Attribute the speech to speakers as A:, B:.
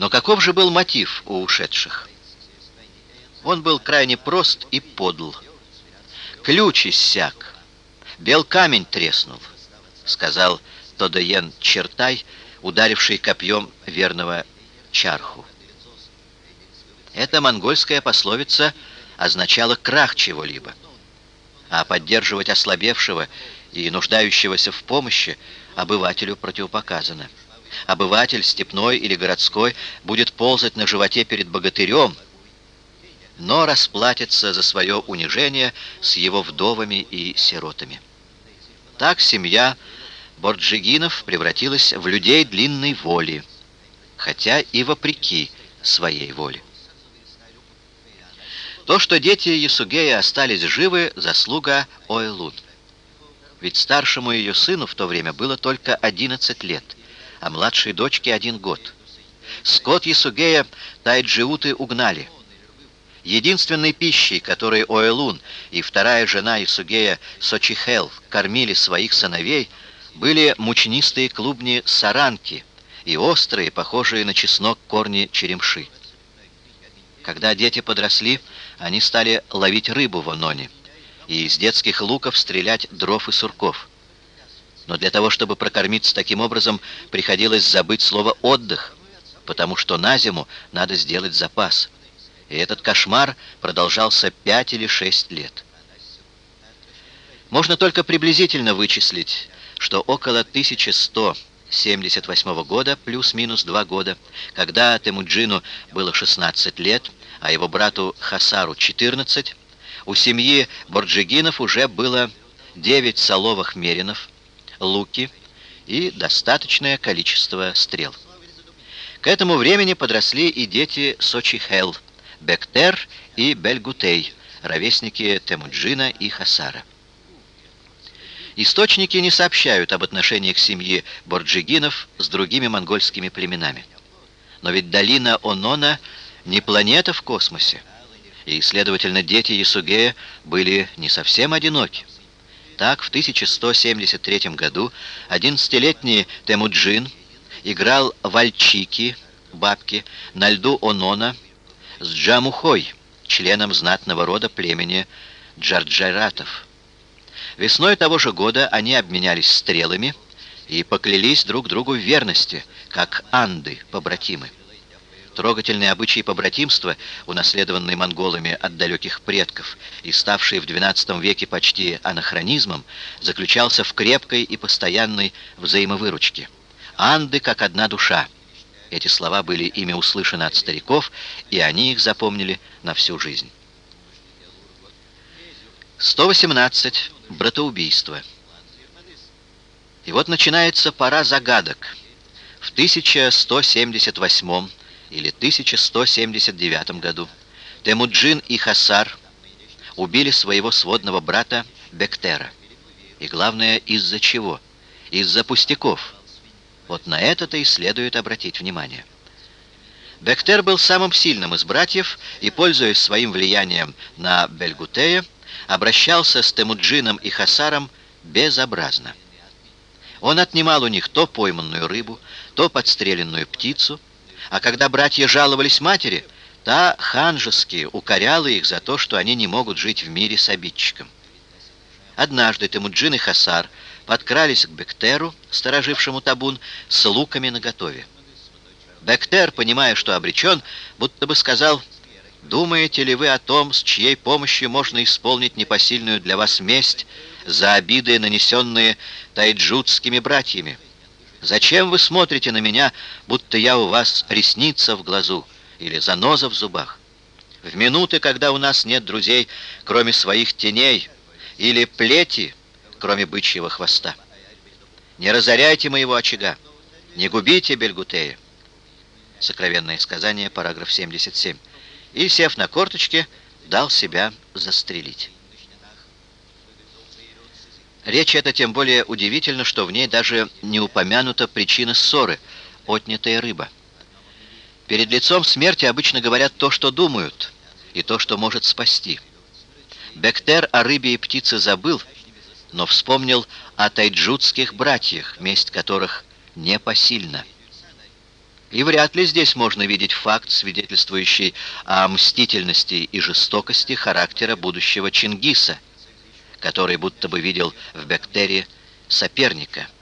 A: Но каков же был мотив у ушедших? Он был крайне прост и подл. Ключ иссяк, бел камень треснул, сказал Тодоен Чертай, ударивший копьем верного чарху. Эта монгольская пословица означала крах чего-либо, а поддерживать ослабевшего и нуждающегося в помощи обывателю противопоказано. Обыватель, степной или городской, будет ползать на животе перед богатырем, но расплатится за свое унижение с его вдовами и сиротами. Так семья Борджигинов превратилась в людей длинной воли, хотя и вопреки своей воле. То, что дети Ясугея остались живы, заслуга Ойлун. Ведь старшему ее сыну в то время было только 11 лет, а младшей дочке один год. Скот Ясугея Тайджиуты угнали. Единственной пищей, которой Ойлун и вторая жена Ясугея Сочихел кормили своих сыновей, были мучнистые клубни саранки и острые, похожие на чеснок корни черемши. Когда дети подросли, они стали ловить рыбу в Ононе и из детских луков стрелять дров и сурков. Но для того, чтобы прокормиться таким образом, приходилось забыть слово «отдых», потому что на зиму надо сделать запас. И этот кошмар продолжался пять или шесть лет. Можно только приблизительно вычислить, что около 1178 года, плюс-минус два года, когда Темуджину было 16 лет, а его брату Хасару 14, у семьи Борджигинов уже было 9 соловых меринов, луки и достаточное количество стрел. К этому времени подросли и дети Сочихел, Бектер и Бельгутей, ровесники Темуджина и Хасара. Источники не сообщают об отношениях семьи Борджигинов с другими монгольскими племенами. Но ведь долина Онона не планета в космосе, и, следовательно, дети Ясугея были не совсем одиноки. Так, в 1173 году 11-летний Темуджин играл вальчики, бабки, на льду Онона с Джамухой, членом знатного рода племени Джарджайратов. Весной того же года они обменялись стрелами и поклялись друг другу в верности, как анды, побратимы. Трогательные обычаи побратимства, унаследованные монголами от далеких предков и ставшие в XII веке почти анахронизмом, заключался в крепкой и постоянной взаимовыручке. «Анды как одна душа». Эти слова были ими услышаны от стариков, и они их запомнили на всю жизнь. 118. Братоубийство. И вот начинается пора загадок. В 1178 или 1179 году Темуджин и Хасар убили своего сводного брата Бектера. И главное, из-за чего? Из-за пустяков. Вот на это-то и следует обратить внимание. Бектер был самым сильным из братьев и, пользуясь своим влиянием на Бельгутея, обращался с Темуджином и Хасаром безобразно. Он отнимал у них то пойманную рыбу, то подстреленную птицу, а когда братья жаловались матери, та ханжески укоряла их за то, что они не могут жить в мире с обидчиком. Однажды Темуджин и Хасар подкрались к Бектеру, сторожившему табун, с луками наготове. Бектер, понимая, что обречен, будто бы сказал Думаете ли вы о том, с чьей помощью можно исполнить непосильную для вас месть за обиды, нанесенные тайджутскими братьями? Зачем вы смотрите на меня, будто я у вас ресница в глазу или заноза в зубах? В минуты, когда у нас нет друзей, кроме своих теней, или плети, кроме бычьего хвоста. Не разоряйте моего очага, не губите Бельгутея. Сокровенное сказание, параграф 77 и, сев на корточки, дал себя застрелить. Речь эта тем более удивительна, что в ней даже не упомянута причина ссоры – отнятая рыба. Перед лицом смерти обычно говорят то, что думают, и то, что может спасти. Бектер о рыбе и птице забыл, но вспомнил о тайджутских братьях, месть которых непосильна. И вряд ли здесь можно видеть факт, свидетельствующий о мстительности и жестокости характера будущего Чингиса, который будто бы видел в Бектере соперника –